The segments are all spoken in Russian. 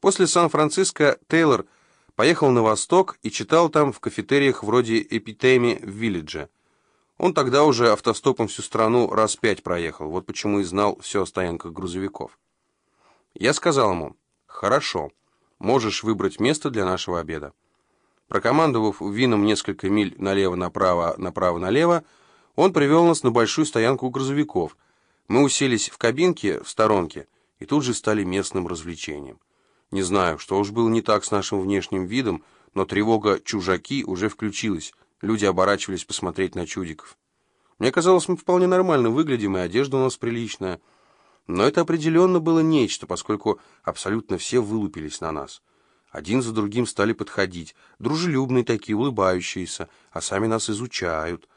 После Сан-Франциско Тейлор поехал на восток и читал там в кафетериях вроде «Эпитеми» в Виллидже. Он тогда уже автостопом всю страну раз пять проехал, вот почему и знал все о стоянках грузовиков. Я сказал ему, «Хорошо, можешь выбрать место для нашего обеда». Прокомандовав вином несколько миль налево-направо, направо-налево, он привел нас на большую стоянку грузовиков. Мы уселись в кабинке в сторонке и тут же стали местным развлечением. Не знаю, что уж было не так с нашим внешним видом, но тревога «чужаки» уже включилась. Люди оборачивались посмотреть на чудиков. Мне казалось, мы вполне нормально выглядим, и одежда у нас приличная. Но это определенно было нечто, поскольку абсолютно все вылупились на нас. Один за другим стали подходить, дружелюбные такие, улыбающиеся, а сами нас изучают.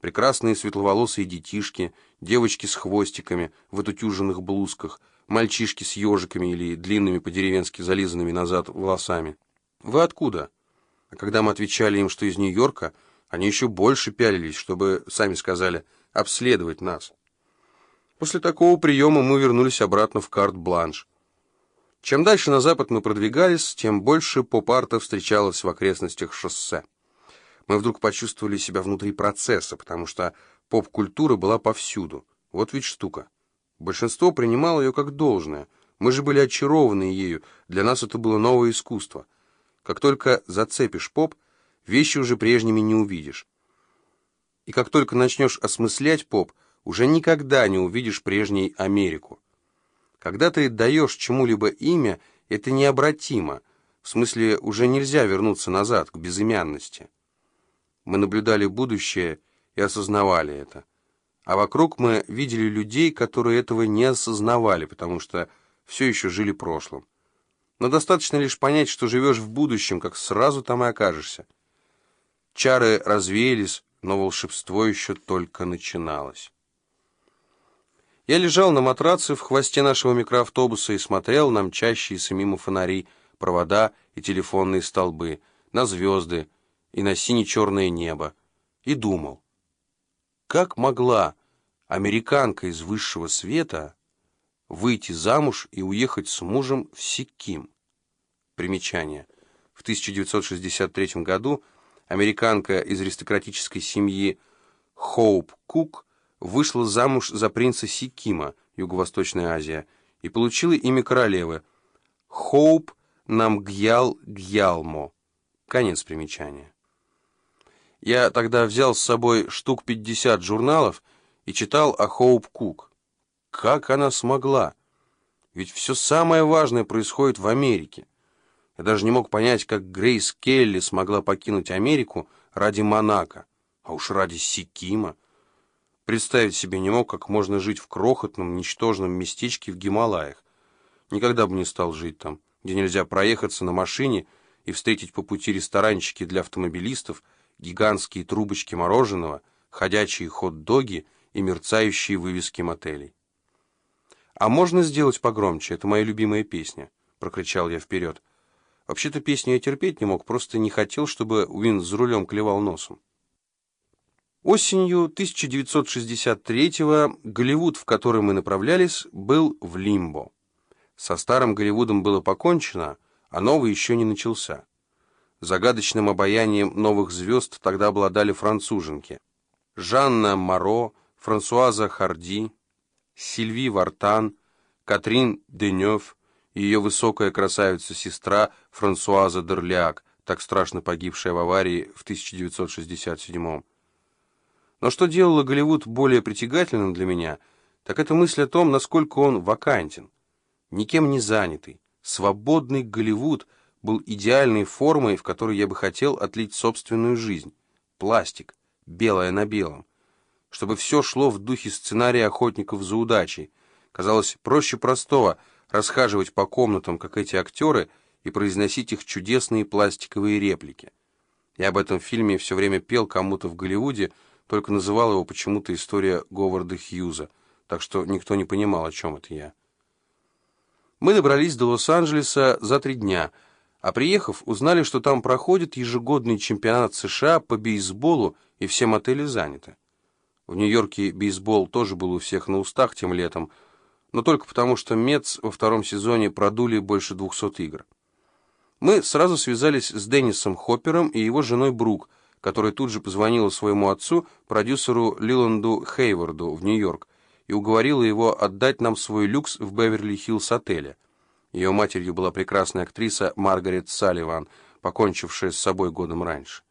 Прекрасные светловолосые детишки, девочки с хвостиками в отутюженных блузках — мальчишки с ежиками или длинными по-деревенски зализанными назад волосами. «Вы откуда?» А когда мы отвечали им, что из Нью-Йорка, они еще больше пялились, чтобы, сами сказали, обследовать нас. После такого приема мы вернулись обратно в карт-бланш. Чем дальше на запад мы продвигались, тем больше поп-арта встречалось в окрестностях шоссе. Мы вдруг почувствовали себя внутри процесса, потому что поп-культура была повсюду. Вот ведь штука. Большинство принимало ее как должное. Мы же были очарованы ею, для нас это было новое искусство. Как только зацепишь поп, вещи уже прежними не увидишь. И как только начнешь осмыслять поп, уже никогда не увидишь прежней Америку. Когда ты даешь чему-либо имя, это необратимо. В смысле, уже нельзя вернуться назад, к безымянности. Мы наблюдали будущее и осознавали это. А вокруг мы видели людей, которые этого не осознавали, потому что все еще жили прошлым. Но достаточно лишь понять, что живешь в будущем, как сразу там и окажешься. Чары развеялись, но волшебство еще только начиналось. Я лежал на матраце в хвосте нашего микроавтобуса и смотрел на мчащиеся мимо фонари, провода и телефонные столбы, на звезды и на сине-черное небо, и думал, как могла американка из высшего света выйти замуж и уехать с мужем в Сиким. Примечание. В 1963 году американка из аристократической семьи Хоуп Кук вышла замуж за принца Сикима, Юго-Восточная Азия, и получила имя королевы Хоуп Намгьял Гьялмо. Конец примечания. Я тогда взял с собой штук 50 журналов и читал о Хоуп Кук. Как она смогла? Ведь все самое важное происходит в Америке. Я даже не мог понять, как Грейс Келли смогла покинуть Америку ради Монако, а уж ради Сикима. Представить себе не мог, как можно жить в крохотном, ничтожном местечке в Гималаях. Никогда бы не стал жить там, где нельзя проехаться на машине и встретить по пути ресторанчики для автомобилистов, гигантские трубочки мороженого, ходячие хот-доги — и мерцающие вывески мотелей. «А можно сделать погромче? Это моя любимая песня», — прокричал я вперед. Вообще-то песню я терпеть не мог, просто не хотел, чтобы Уин за рулем клевал носом. Осенью 1963-го Голливуд, в который мы направлялись, был в лимбо. Со старым Голливудом было покончено, а новый еще не начался. Загадочным обаянием новых звезд тогда обладали француженки. Жанна Моро, Франсуаза Харди, Сильви Вартан, Катрин Денев и ее высокая красавица-сестра Франсуаза Дерляк, так страшно погибшая в аварии в 1967 Но что делало Голливуд более притягательным для меня, так это мысль о том, насколько он вакантен. Никем не занятый, свободный Голливуд был идеальной формой, в которой я бы хотел отлить собственную жизнь. Пластик, белое на белом чтобы все шло в духе сценария охотников за удачей. Казалось проще простого расхаживать по комнатам, как эти актеры, и произносить их чудесные пластиковые реплики. Я об этом фильме все время пел кому-то в Голливуде, только называл его почему-то история Говарда Хьюза, так что никто не понимал, о чем это я. Мы добрались до Лос-Анджелеса за три дня, а приехав, узнали, что там проходит ежегодный чемпионат США по бейсболу, и все мотели заняты. В Нью-Йорке бейсбол тоже был у всех на устах тем летом, но только потому, что Мец во втором сезоне продули больше 200 игр. Мы сразу связались с Деннисом Хоппером и его женой Брук, которая тут же позвонила своему отцу, продюсеру Лиланду Хейварду в Нью-Йорк, и уговорила его отдать нам свой люкс в Беверли-Хиллз отеле. Ее матерью была прекрасная актриса Маргарет Салливан, покончившая с собой годом раньше.